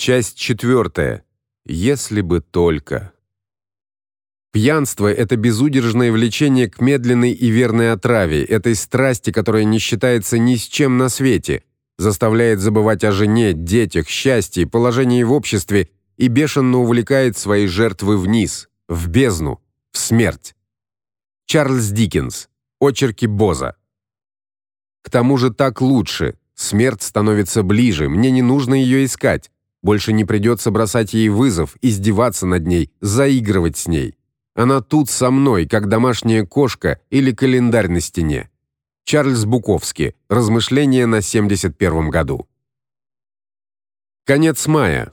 Часть четвертая. Если бы только. Пьянство это безудержное влечение к медленной и верной отраве, этой страсти, которая не считается ни с чем на свете, заставляет забывать о жене, детях, счастье, положении в обществе и бешено увлекает свои жертвы вниз, в бездну, в смерть. Чарльз Диккенс. Очерки Боза. К тому же так лучше. Смерть становится ближе, мне не нужно ее искать. Больше не придется бросать ей вызов, издеваться над ней, заигрывать с ней. Она тут со мной, как домашняя кошка или календарь на стене. Чарльз Буковский. Размышления на 71 году. Конец мая.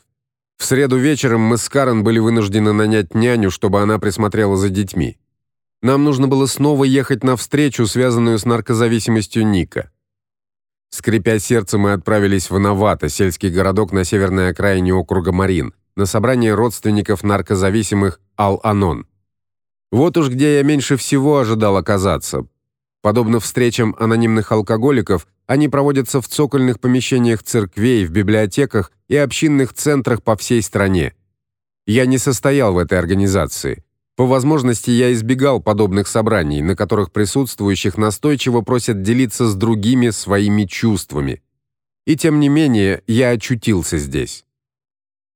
В среду вечером мы с Карен были вынуждены нанять няню, чтобы она присмотрела за детьми. Нам нужно было снова ехать на встречу, связанную с наркозависимостью Ника. Скрипя сердце, мы отправились в Навато, сельский городок на северной окраине округа Марин, на собрание родственников наркозависимых Ал-Анон. Вот уж где я меньше всего ожидал оказаться. Подобно встречам анонимных алкоголиков, они проводятся в цокольных помещениях церквей, в библиотеках и общинных центрах по всей стране. Я не состоял в этой организации. По возможности я избегал подобных собраний, на которых присутствующих настойчиво просят делиться с другими своими чувствами. И тем не менее, я очутился здесь.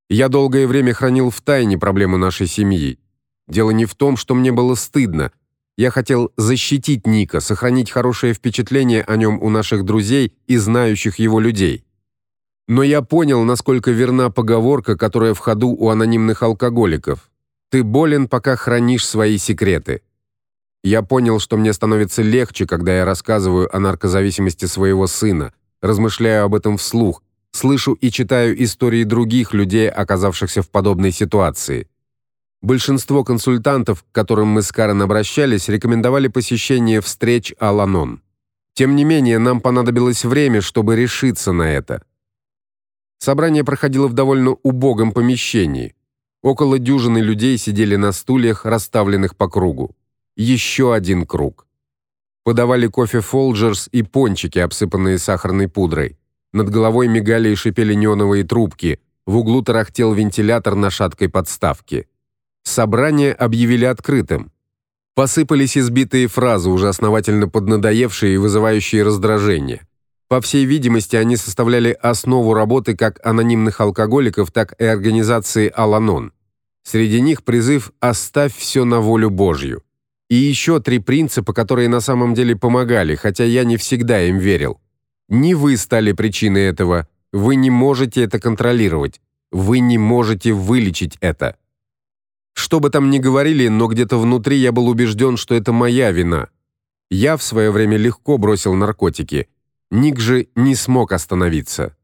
Я долгое время хранил в тайне проблемы нашей семьи. Дело не в том, что мне было стыдно. Я хотел защитить Ника, сохранить хорошее впечатление о нем у наших друзей и знающих его людей. Но я понял, насколько верна поговорка, которая в ходу у анонимных алкоголиков. Ты болен, пока хранишь свои секреты. Я понял, что мне становится легче, когда я рассказываю о наркозависимости своего сына, размышляю об этом вслух, слышу и читаю истории других людей, оказавшихся в подобной ситуации. Большинство консультантов, к которым мы с Карен обращались, рекомендовали посещение встреч Аланон. Тем не менее, нам понадобилось время, чтобы решиться на это. Собрание проходило в довольно убогом помещении. Около дюжины людей сидели на стульях, расставленных по кругу. Еще один круг. Подавали кофе Фолджерс и пончики, обсыпанные сахарной пудрой. Над головой мигали и шипели неоновые трубки. В углу тарахтел вентилятор на шаткой подставке. Собрание объявили открытым. Посыпались избитые фразы, уже основательно поднадоевшие и вызывающие раздражение. По всей видимости, они составляли основу работы как анонимных алкоголиков, так и организации Аланон. Среди них призыв «Оставь все на волю Божью». И еще три принципа, которые на самом деле помогали, хотя я не всегда им верил. Не вы стали причиной этого, вы не можете это контролировать, вы не можете вылечить это. Что бы там ни говорили, но где-то внутри я был убежден, что это моя вина. Я в свое время легко бросил наркотики. Ник же не смог остановиться.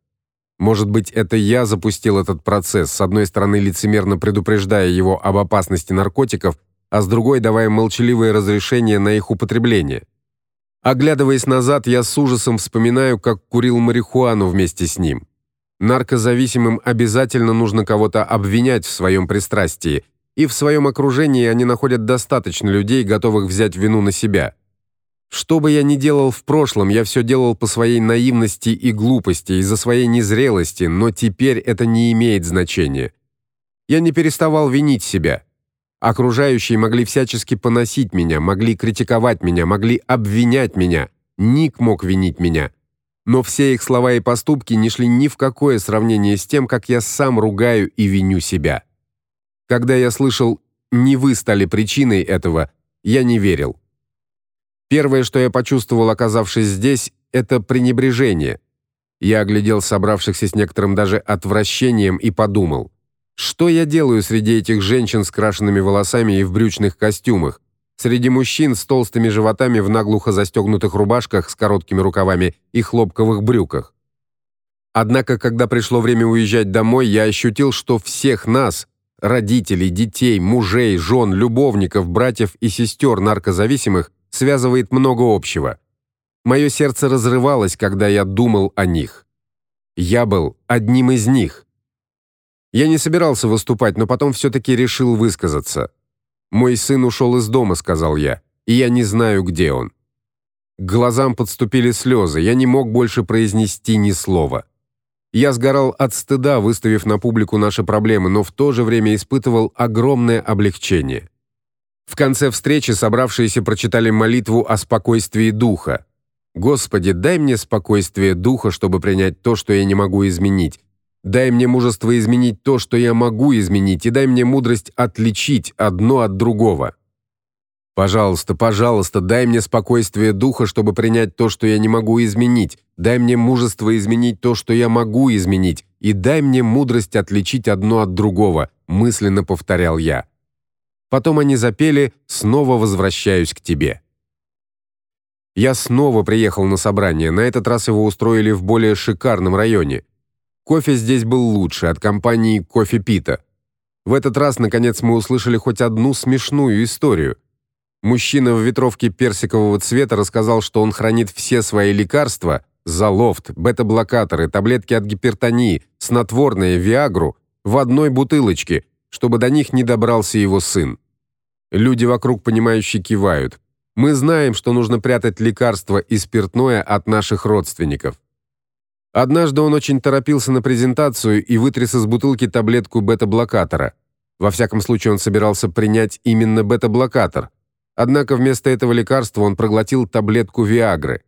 Может быть, это я запустил этот процесс, с одной стороны лицемерно предупреждая его об опасности наркотиков, а с другой давая молчаливое разрешение на их употребление. Оглядываясь назад, я с ужасом вспоминаю, как курил марихуану вместе с ним. Наркозависимым обязательно нужно кого-то обвинять в своем пристрастии, и в своем окружении они находят достаточно людей, готовых взять вину на себя. Что бы я ни делал в прошлом, я все делал по своей наивности и глупости, из-за своей незрелости, но теперь это не имеет значения. Я не переставал винить себя. Окружающие могли всячески поносить меня, могли критиковать меня, могли обвинять меня. Ник мог винить меня. Но все их слова и поступки не шли ни в какое сравнение с тем, как я сам ругаю и виню себя. Когда я слышал «не вы стали причиной этого», я не верил. Первое, что я почувствовал, оказавшись здесь, это пренебрежение. Я оглядел собравшихся с некоторым даже отвращением и подумал: что я делаю среди этих женщин с крашенными волосами и в брючных костюмах, среди мужчин с толстыми животами в наглухо застегнутых рубашках с короткими рукавами и хлопковых брюках. Однако, когда пришло время уезжать домой, я ощутил, что всех нас, родителей, детей, мужей, жен, любовников, братьев и сестер наркозависимых, связывает много общего. Мое сердце разрывалось, когда я думал о них. Я был одним из них. Я не собирался выступать, но потом все таки решил высказаться. Мой сын ушел из дома, сказал я, и я не знаю, где он. К глазам подступили слезы, я не мог больше произнести ни слова. Я сгорал от стыда, выставив на публику наши проблемы, но в то же время испытывал огромное облегчение. В конце встречи собравшиеся прочитали молитву о спокойствии духа. Господи, дай мне спокойствие духа, чтобы принять то, что я не могу изменить. Дай мне мужество изменить то, что я могу изменить, и дай мне мудрость отличить одно от другого. Пожалуйста, пожалуйста, дай мне спокойствие духа, чтобы принять то, что я не могу изменить. Дай мне мужество изменить то, что я могу изменить, и дай мне мудрость отличить одно от другого, мысленно повторял я. Потом они запели «Снова возвращаюсь к тебе». Я снова приехал на собрание. На этот раз его устроили в более шикарном районе. Кофе здесь был лучше от компании Кофе Пита. В этот раз наконец мы услышали хоть одну смешную историю. Мужчина в ветровке персикового цвета рассказал, что он хранит все свои лекарства, залофт, бета-блокаторы, таблетки от гипертонии, снотворное, виагру в одной бутылочке, чтобы до них не добрался его сын. Люди вокруг понимающе кивают. Мы знаем, что нужно прятать лекарства и спиртное от наших родственников. Однажды он очень торопился на презентацию и вытряс из бутылки таблетку бета-блокатора. Во всяком случае, он собирался принять именно бета-блокатор. Однако вместо этого лекарства он проглотил таблетку Виагры.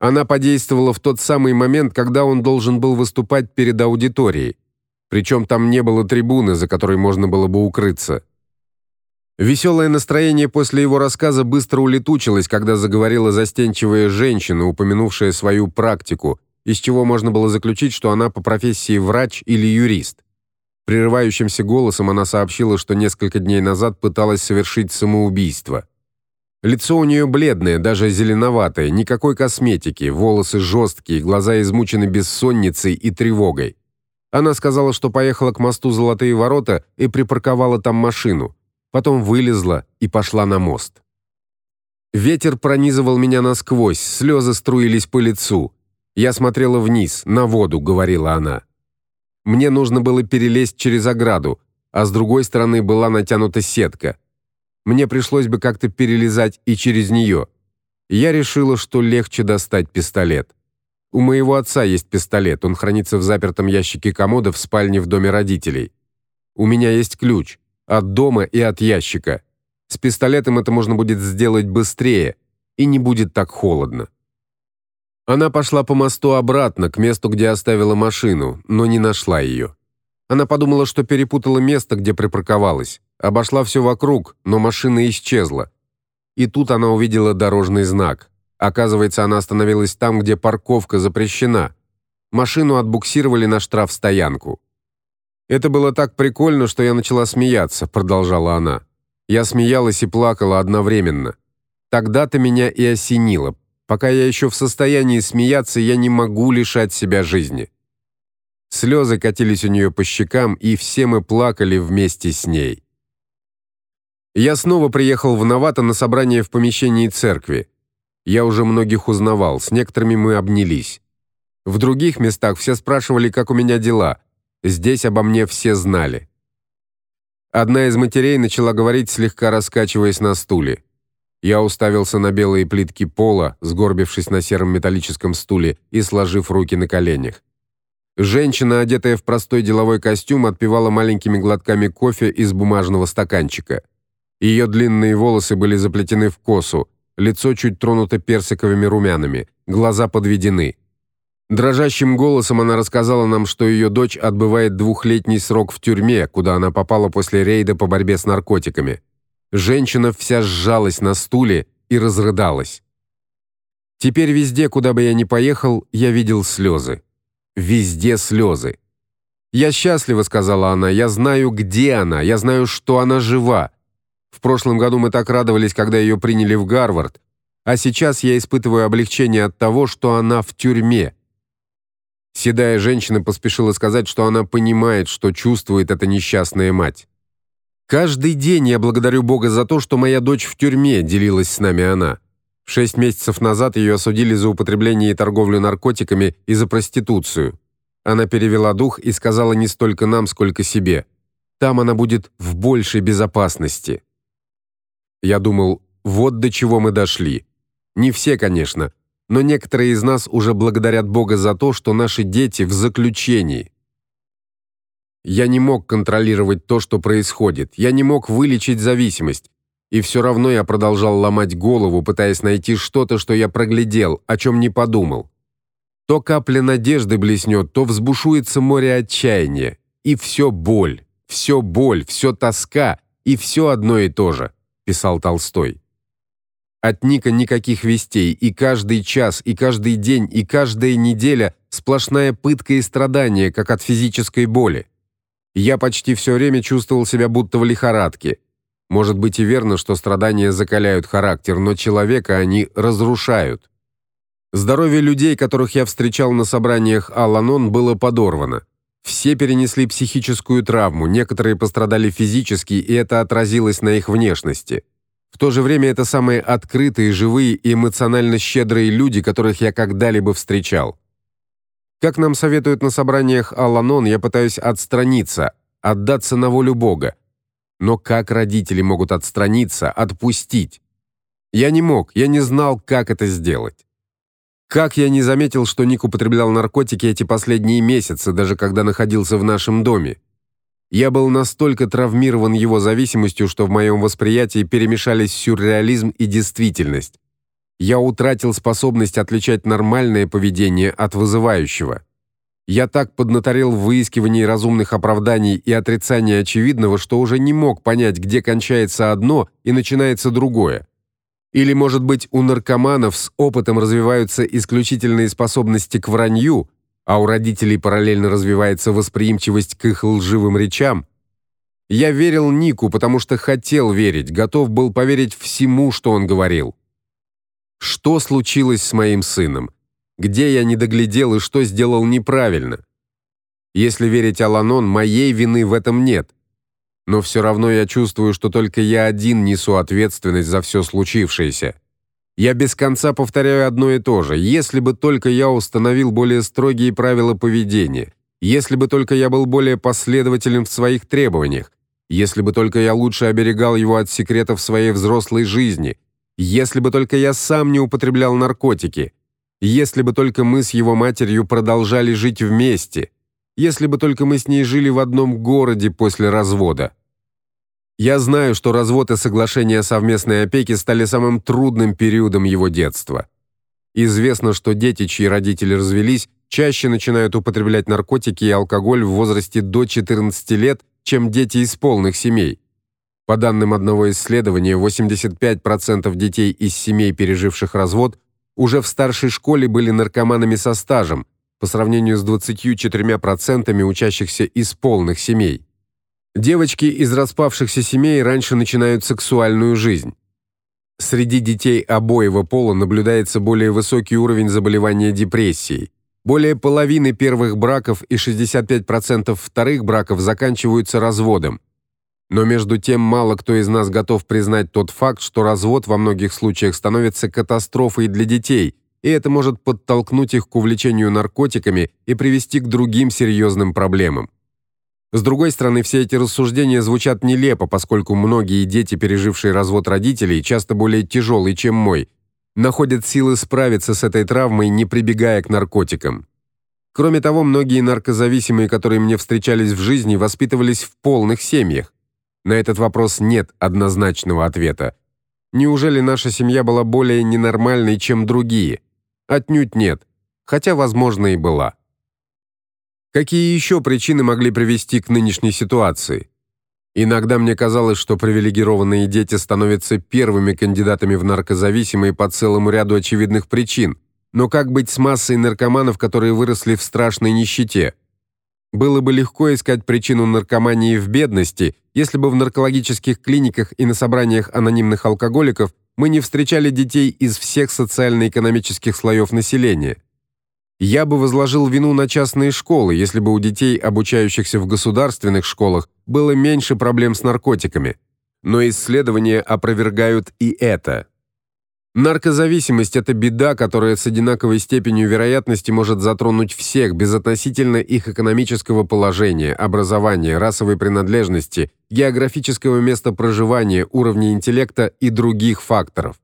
Она подействовала в тот самый момент, когда он должен был выступать перед аудиторией. Причем там не было трибуны, за которой можно было бы укрыться. Веселое настроение после его рассказа быстро улетучилось, когда заговорила застенчивая женщина, упомянувшая свою практику, из чего можно было заключить, что она по профессии врач или юрист. Прерывающимся голосом она сообщила, что несколько дней назад пыталась совершить самоубийство. Лицо у нее бледное, даже зеленоватое, никакой косметики, волосы жесткие, глаза измучены бессонницей и тревогой. Она сказала, что поехала к мосту Золотые ворота и припарковала там машину. Потом вылезла и пошла на мост. Ветер пронизывал меня насквозь, слезы струились по лицу. Я смотрела вниз, на воду, говорила она. Мне нужно было перелезть через ограду, а с другой стороны была натянута сетка. Мне пришлось бы как-то перелезать и через нее. Я решила, что легче достать пистолет. У моего отца есть пистолет, он хранится в запертом ящике комода в спальне в доме родителей. У меня есть ключ от дома и от ящика. С пистолетом это можно будет сделать быстрее и не будет так холодно. Она пошла по мосту обратно к месту, где оставила машину, но не нашла ее. Она подумала, что перепутала место, где припарковалась. Обошла все вокруг, но машина исчезла. И тут она увидела дорожный знак. Оказывается, она остановилась там, где парковка запрещена. Машину отбуксировали на штрафстоянку. Это было так прикольно, что я начала смеяться, продолжала она. Я смеялась и плакала одновременно. Тогда-то меня и осенило. Пока я еще в состоянии смеяться, я не могу лишать себя жизни. Слезы катились у нее по щекам, и все мы плакали вместе с ней. Я снова приехал в Новато на собрание в помещении церкви. Я уже многих узнавал, с некоторыми мы обнялись. В других местах все спрашивали, как у меня дела. Здесь обо мне все знали. Одна из матерей начала говорить, слегка раскачиваясь на стуле. Я уставился на белые плитки пола, сгорбившись на сером металлическом стуле и сложив руки на коленях. Женщина, одетая в простой деловой костюм, отпивала маленькими глотками кофе из бумажного стаканчика. Ее длинные волосы были заплетены в косу, лицо чуть тронуто персиковыми румянами, глаза подведены. Дрожащим голосом она рассказала нам, что ее дочь отбывает двухлетний срок в тюрьме, куда она попала после рейда по борьбе с наркотиками. Женщина вся сжалась на стуле и разрыдалась. Теперь везде, куда бы я ни поехал, я видел слезы. Везде слезы. «Я счастлива», — сказала она, — «я знаю, где она, я знаю, что она жива. В прошлом году мы так радовались, когда ее приняли в Гарвард, а сейчас я испытываю облегчение от того, что она в тюрьме. Седая женщина поспешила сказать, что она понимает, что чувствует эта несчастная мать. Каждый день я благодарю Бога за то, что моя дочь в тюрьме, делилась с нами она. Шесть месяцев назад ее осудили за употребление и торговлю наркотиками и за проституцию. Она перевела дух и сказала не столько нам, сколько себе: там она будет в большей безопасности. Я думал, вот до чего мы дошли. Не все, конечно, но некоторые из нас уже благодарят Бога за то, что наши дети в заключении. Я не мог контролировать то, что происходит. Я не мог вылечить зависимость. И все равно я продолжал ломать голову, пытаясь найти что-то, что я проглядел, о чем не подумал. То капля надежды блеснет, то взбушуется море отчаяния, и все боль, все боль, все тоска, и все одно и то же, писал Толстой. От Ника никаких вестей, и каждый час, и каждый день, и каждая неделя сплошная пытка и страдание, как от физической боли. Я почти все время чувствовал себя будто в лихорадке. Может быть и верно, что страдания закаляют характер, но человека они разрушают. Здоровье людей, которых я встречал на собраниях Аланон, было подорвано. Все перенесли психическую травму, некоторые пострадали физически, и это отразилось на их внешности. В то же время это самые открытые, живые и эмоционально щедрые люди, которых я когда-либо встречал. Как нам советуют на собраниях Аланон, я пытаюсь отстраниться, отдаться на волю Бога. Но как родители могут отстраниться, отпустить? Я не мог, я не знал, как это сделать. Как я не заметил, что Ник употреблял наркотики эти последние месяцы, даже когда находился в нашем доме. Я был настолько травмирован его зависимостью, что в моем восприятии перемешались сюрреализм и действительность. Я утратил способность отличать нормальное поведение от вызывающего. Я так поднаторел в выискивании разумных оправданий и отрицании очевидного, что уже не мог понять, где кончается одно и начинается другое. Или, может быть, у наркоманов с опытом развиваются исключительные способности к вранью, а у родителей параллельно развивается восприимчивость к их лживым речам? Я верил Нику, потому что хотел верить, готов был поверить всему, что он говорил. Что случилось с моим сыном? Где я не доглядел и что сделал неправильно? Если верить Аланон, моей вины в этом нет но все равно я чувствую, что только я один несу ответственность за все случившееся. Я без конца повторяю одно и то же. Если бы только я установил более строгие правила поведения, если бы только я был более последователен в своих требованиях, если бы только я лучше оберегал его от секретов своей взрослой жизни, если бы только я сам не употреблял наркотики, если бы только мы с его матерью продолжали жить вместе, если бы только мы с ней жили в одном городе после развода. Я знаю, что развод и соглашение о совместной опеке стали самым трудным периодом его детства. Известно, что дети, чьи родители развелись, чаще начинают употреблять наркотики и алкоголь в возрасте до 14 лет, чем дети из полных семей. По данным одного исследования, 85% детей из семей, переживших развод, уже в старшей школе были наркоманами со стажем, по сравнению с 24% учащихся из полных семей. Девочки из распавшихся семей раньше начинают сексуальную жизнь. Среди детей обоего пола наблюдается более высокий уровень заболевания депрессией. Более половины первых браков и 65% вторых браков заканчиваются разводом. Но между тем мало кто из нас готов признать тот факт, что развод во многих случаях становится катастрофой для детей, и это может подтолкнуть их к увлечению наркотиками и привести к другим серьезным проблемам. С другой стороны, все эти рассуждения звучат нелепо, поскольку многие дети, пережившие развод родителей, часто более тяжелый, чем мой, находят силы справиться с этой травмой, не прибегая к наркотикам. Кроме того, многие наркозависимые, которые мне встречались в жизни, воспитывались в полных семьях. На этот вопрос нет однозначного ответа. Неужели наша семья была более ненормальной, чем другие? Отнюдь нет, хотя, возможно, и была. Какие еще причины могли привести к нынешней ситуации? Иногда мне казалось, что привилегированные дети становятся первыми кандидатами в наркозависимые по целому ряду очевидных причин. Но как быть с массой наркоманов, которые выросли в страшной нищете? Было бы легко искать причину наркомании в бедности, если бы в наркологических клиниках и на собраниях анонимных алкоголиков мы не встречали детей из всех социально-экономических слоев населения. Я бы возложил вину на частные школы, если бы у детей, обучающихся в государственных школах, было меньше проблем с наркотиками. Но исследования опровергают и это. Наркозависимость это беда, которая с одинаковой степенью вероятности может затронуть всех безотносительно их экономического положения, образования, расовой принадлежности, географического места проживания, уровня интеллекта и других факторов.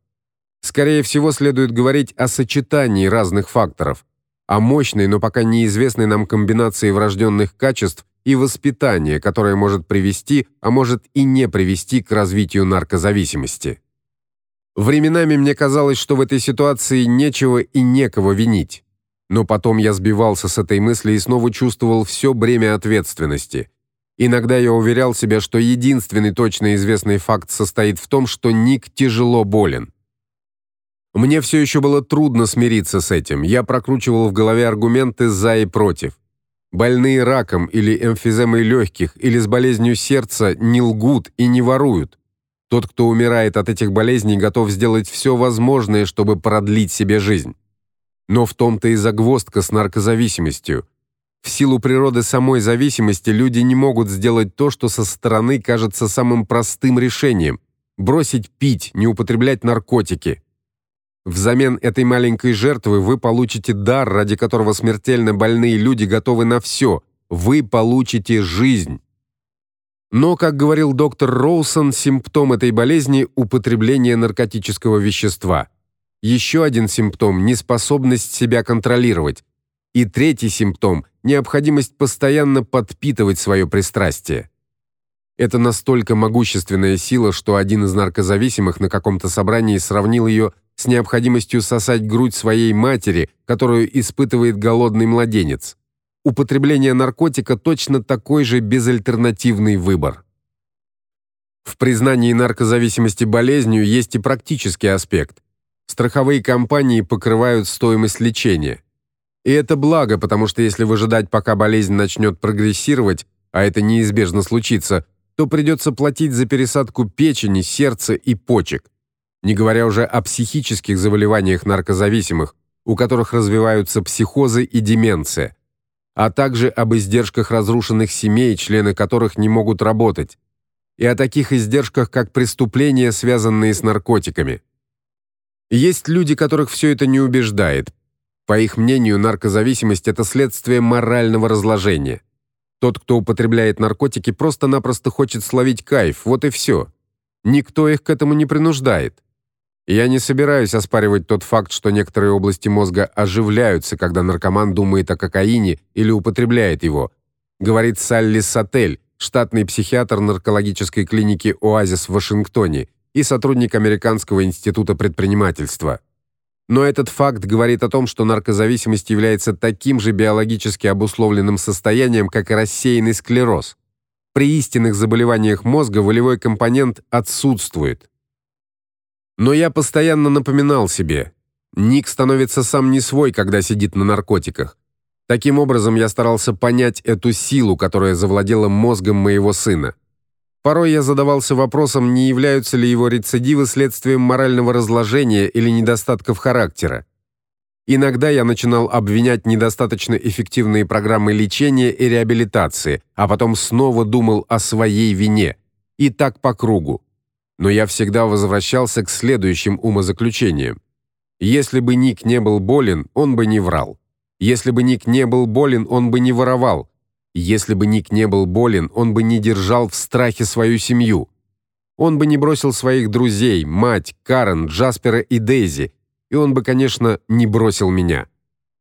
Скорее всего, следует говорить о сочетании разных факторов, о мощной, но пока неизвестной нам комбинации врожденных качеств и воспитания, которое может привести, а может и не привести к развитию наркозависимости. Временами мне казалось, что в этой ситуации нечего и некого винить. Но потом я сбивался с этой мысли и снова чувствовал все бремя ответственности. Иногда я уверял себя, что единственный точно известный факт состоит в том, что Ник тяжело болен. Мне все еще было трудно смириться с этим. Я прокручивал в голове аргументы за и против. Больные раком или эмфиземой легких или с болезнью сердца не лгут и не воруют. Тот, кто умирает от этих болезней, готов сделать все возможное, чтобы продлить себе жизнь. Но в том-то и загвоздка с наркозависимостью. В силу природы самой зависимости люди не могут сделать то, что со стороны кажется самым простым решением бросить пить, не употреблять наркотики. Взамен этой маленькой жертвы вы получите дар, ради которого смертельно больные люди готовы на все. Вы получите жизнь. Но, как говорил доктор Роусон, симптом этой болезни употребление наркотического вещества. Еще один симптом неспособность себя контролировать. И третий симптом необходимость постоянно подпитывать свое пристрастие. Это настолько могущественная сила, что один из наркозависимых на каком-то собрании сравнил ее с необходимостью сосать грудь своей матери, которую испытывает голодный младенец. Употребление наркотика точно такой же безальтернативный выбор. В признании наркозависимости болезнью есть и практический аспект. Страховые компании покрывают стоимость лечения. И это благо, потому что если выжидать, пока болезнь начнет прогрессировать, а это неизбежно случится, то придется платить за пересадку печени, сердца и почек не говоря уже о психических заболеваниях наркозависимых, у которых развиваются психозы и деменция, а также об издержках разрушенных семей, члены которых не могут работать, и о таких издержках, как преступления, связанные с наркотиками. Есть люди, которых все это не убеждает. По их мнению, наркозависимость это следствие морального разложения. Тот, кто употребляет наркотики, просто-напросто хочет словить кайф, вот и все. Никто их к этому не принуждает. Я не собираюсь оспаривать тот факт, что некоторые области мозга оживляются, когда наркоман думает о кокаине или употребляет его, говорит Салли Сатель, штатный психиатр наркологической клиники Оазис в Вашингтоне и сотрудник Американского института предпринимательства. Но этот факт говорит о том, что наркозависимость является таким же биологически обусловленным состоянием, как и рассеянный склероз. При истинных заболеваниях мозга волевой компонент отсутствует. Но я постоянно напоминал себе, Ник становится сам не свой, когда сидит на наркотиках. Таким образом, я старался понять эту силу, которая завладела мозгом моего сына. Порой я задавался вопросом, не являются ли его рецидивы следствием морального разложения или недостатков характера. Иногда я начинал обвинять недостаточно эффективные программы лечения и реабилитации, а потом снова думал о своей вине. И так по кругу но я всегда возвращался к следующим умозаключениям. Если бы Ник не был болен, он бы не врал. Если бы Ник не был болен, он бы не воровал. Если бы Ник не был болен, он бы не держал в страхе свою семью. Он бы не бросил своих друзей, мать, Карен, Джаспера и Дейзи, и он бы, конечно, не бросил меня.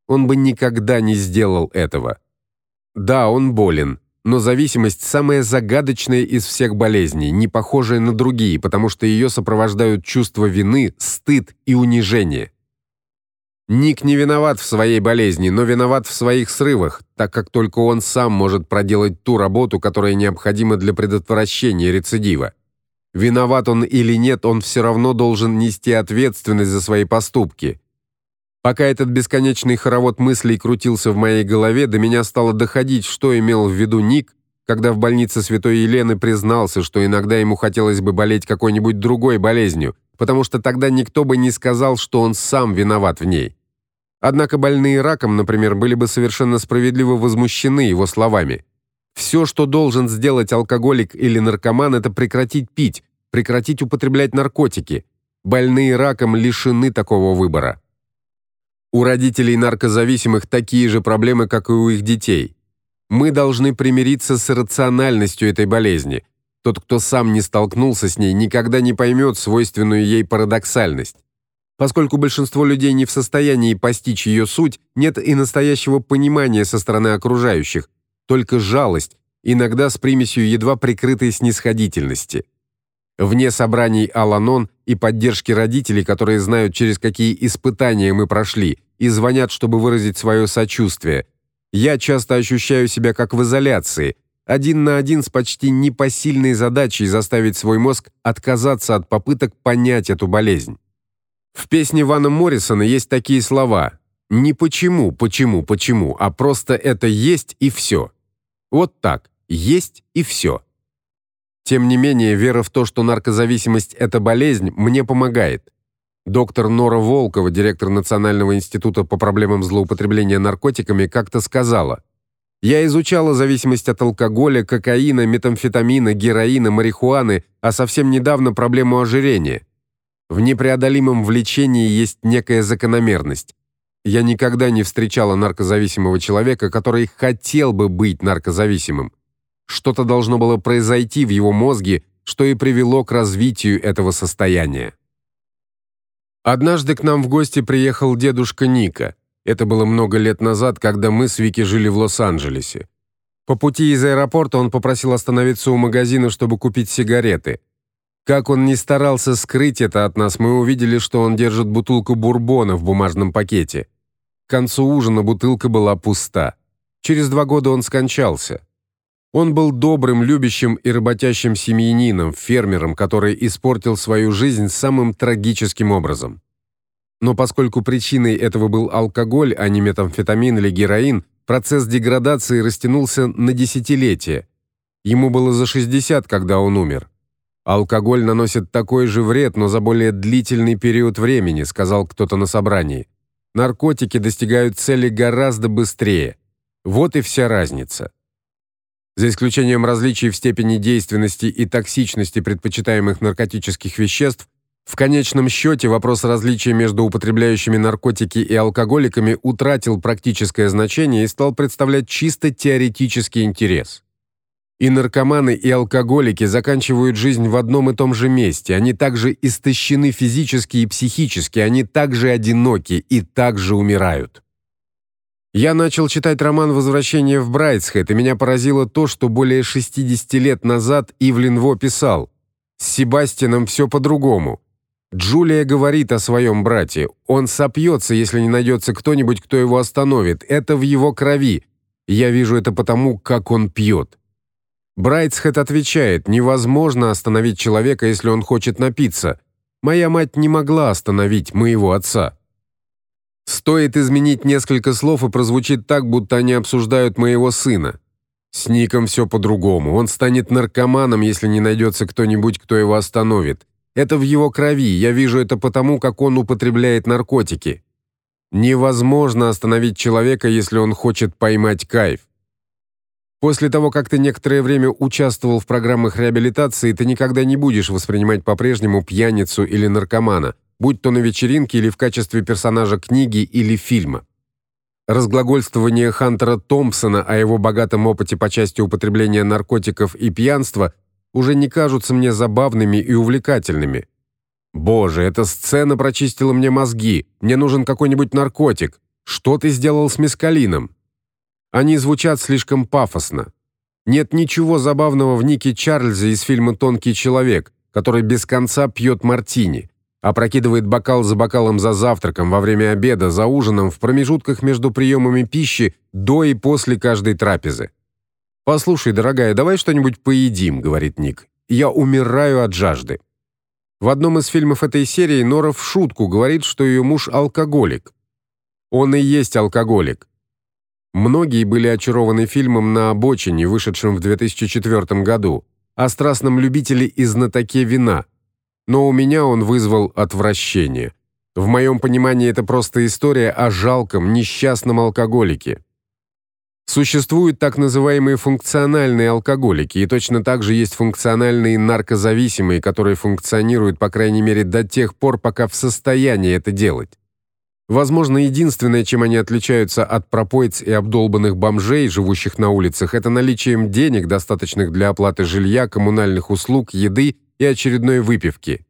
Он бы никогда не сделал этого. Да, он болен, но зависимость самая загадочная из всех болезней, не похожая на другие, потому что ее сопровождают чувство вины, стыд и унижение. Ник не виноват в своей болезни, но виноват в своих срывах, так как только он сам может проделать ту работу, которая необходима для предотвращения рецидива. Виноват он или нет, он все равно должен нести ответственность за свои поступки. Пока этот бесконечный хоровод мыслей крутился в моей голове, до меня стало доходить, что имел в виду Ник, когда в больнице Святой Елены признался, что иногда ему хотелось бы болеть какой-нибудь другой болезнью, потому что тогда никто бы не сказал, что он сам виноват в ней. Однако больные раком, например, были бы совершенно справедливо возмущены его словами. Все, что должен сделать алкоголик или наркоман это прекратить пить, прекратить употреблять наркотики. Больные раком лишены такого выбора. У родителей наркозависимых такие же проблемы, как и у их детей. Мы должны примириться с рациональностью этой болезни. Тот, кто сам не столкнулся с ней, никогда не поймет свойственную ей парадоксальность. Поскольку большинство людей не в состоянии постичь ее суть, нет и настоящего понимания со стороны окружающих, только жалость, иногда с примесью едва прикрытой снисходительности. Вне собраний Аланон и поддержки родителей, которые знают, через какие испытания мы прошли, и звонят, чтобы выразить свое сочувствие, я часто ощущаю себя как в изоляции, один на один с почти непосильной задачей заставить свой мозг отказаться от попыток понять эту болезнь. В песне Вана Моррисона есть такие слова: не почему, почему, почему, а просто это есть и все. Вот так. Есть и все. Тем не менее, вера в то, что наркозависимость это болезнь, мне помогает. Доктор Нора Волкова, директор Национального института по проблемам злоупотребления наркотиками, как-то сказала: "Я изучала зависимость от алкоголя, кокаина, метамфетамина, героина, марихуаны, а совсем недавно проблему ожирения. В непреодолимом влечении есть некая закономерность. Я никогда не встречала наркозависимого человека, который хотел бы быть наркозависимым. Что-то должно было произойти в его мозге, что и привело к развитию этого состояния. Однажды к нам в гости приехал дедушка Ника. Это было много лет назад, когда мы с Вики жили в Лос-Анджелесе. По пути из аэропорта он попросил остановиться у магазина, чтобы купить сигареты. Как он ни старался скрыть это от нас, мы увидели, что он держит бутылку бурбона в бумажном пакете. К концу ужина бутылка была пуста. Через два года он скончался. Он был добрым, любящим и работящим семьянином, фермером, который испортил свою жизнь самым трагическим образом. Но поскольку причиной этого был алкоголь, а не метамфетамин или героин, процесс деградации растянулся на десятилетия. Ему было за 60, когда он умер. Алкоголь наносит такой же вред, но за более длительный период времени, сказал кто-то на собрании. Наркотики достигают цели гораздо быстрее. Вот и вся разница. За исключением различий в степени действенности и токсичности предпочитаемых наркотических веществ, в конечном счете вопрос различия между употребляющими наркотики и алкоголиками утратил практическое значение и стал представлять чисто теоретический интерес. И наркоманы, и алкоголики заканчивают жизнь в одном и том же месте. Они также истощены физически и психически, они также одиноки и также умирают. Я начал читать роман Возвращение в Брайтсхед, и меня поразило то, что более 60 лет назад Ивлин Во писал: "С Себастьяном все по-другому. Джулия говорит о своем брате. Он сопьется, если не найдется кто-нибудь, кто его остановит. Это в его крови. Я вижу это потому, как он пьет. Брайтсхед отвечает: "Невозможно остановить человека, если он хочет напиться. Моя мать не могла остановить моего отца". Стоит изменить несколько слов и прозвучит так, будто они обсуждают моего сына. С Ником все по-другому. Он станет наркоманом, если не найдется кто-нибудь, кто его остановит. Это в его крови. Я вижу это потому, как он употребляет наркотики. Невозможно остановить человека, если он хочет поймать кайф. После того, как ты некоторое время участвовал в программах реабилитации, ты никогда не будешь воспринимать по-прежнему пьяницу или наркомана, будь то на вечеринке или в качестве персонажа книги или фильма. Разглагольствование Хантера Томпсона о его богатом опыте по части употребления наркотиков и пьянства уже не кажутся мне забавными и увлекательными. Боже, эта сцена прочистила мне мозги. Мне нужен какой-нибудь наркотик. Что ты сделал с мескалином? Они звучат слишком пафосно. Нет ничего забавного в Нике Чарльзе из фильма Тонкий человек, который без конца пьет мартини, опрокидывает бокал за бокалом за завтраком, во время обеда, за ужином, в промежутках между приемами пищи, до и после каждой трапезы. Послушай, дорогая, давай что-нибудь поедим, говорит Ник. Я умираю от жажды. В одном из фильмов этой серии Нора в шутку говорит, что ее муж алкоголик. Он и есть алкоголик. Многие были очарованы фильмом На обочине, вышедшим в 2004 году, о страстном любителе и знатоке вина. Но у меня он вызвал отвращение. В моем понимании это просто история о жалком, несчастном алкоголике. Существуют так называемые функциональные алкоголики, и точно так же есть функциональные наркозависимые, которые функционируют по крайней мере до тех пор, пока в состоянии это делать. Возможно, единственное, чем они отличаются от пропойц и обдолбанных бомжей, живущих на улицах, это наличием денег, достаточных для оплаты жилья, коммунальных услуг, еды и очередной выпивки.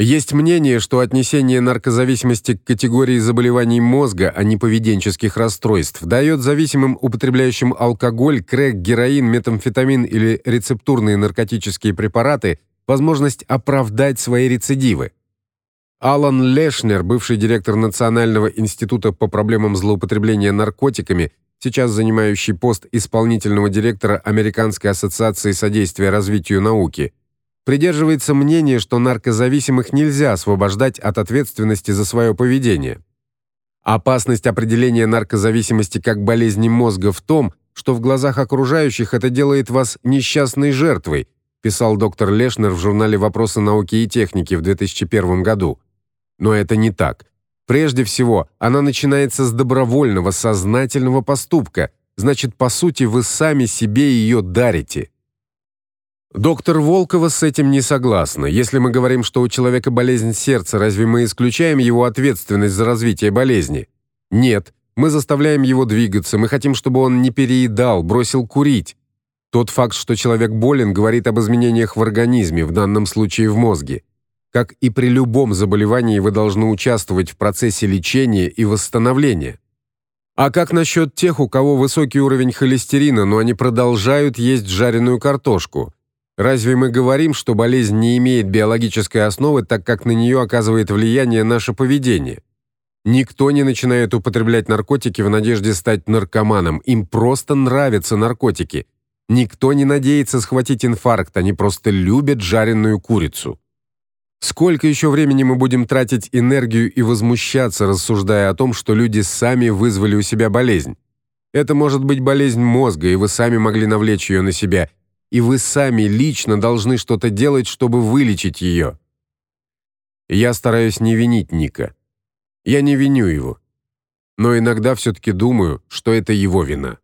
Есть мнение, что отнесение наркозависимости к категории заболеваний мозга, а не поведенческих расстройств, дает зависимым употребляющим алкоголь, крэк, героин, метамфетамин или рецептурные наркотические препараты возможность оправдать свои рецидивы. Алан Лешнер, бывший директор Национального института по проблемам злоупотребления наркотиками, сейчас занимающий пост исполнительного директора Американской ассоциации содействия развитию науки, придерживается мнения, что наркозависимых нельзя освобождать от ответственности за свое поведение. Опасность определения наркозависимости как болезни мозга в том, что в глазах окружающих это делает вас несчастной жертвой, писал доктор Лешнер в журнале Вопросы науки и техники в 2001 году. Но это не так. Прежде всего, она начинается с добровольного, сознательного поступка. Значит, по сути, вы сами себе ее дарите. Доктор Волкова с этим не согласна. Если мы говорим, что у человека болезнь сердца, разве мы исключаем его ответственность за развитие болезни? Нет, мы заставляем его двигаться, мы хотим, чтобы он не переедал, бросил курить. Тот факт, что человек болен, говорит об изменениях в организме, в данном случае в мозге. Как и при любом заболевании, вы должны участвовать в процессе лечения и восстановления. А как насчет тех, у кого высокий уровень холестерина, но они продолжают есть жареную картошку? Разве мы говорим, что болезнь не имеет биологической основы, так как на нее оказывает влияние наше поведение? Никто не начинает употреблять наркотики в надежде стать наркоманом. Им просто нравятся наркотики. Никто не надеется схватить инфаркт, они просто любят жареную курицу. Сколько еще времени мы будем тратить энергию и возмущаться, рассуждая о том, что люди сами вызвали у себя болезнь? Это может быть болезнь мозга, и вы сами могли навлечь ее на себя, и вы сами лично должны что-то делать, чтобы вылечить ее. Я стараюсь не винить Ника. Я не виню его. Но иногда все таки думаю, что это его вина.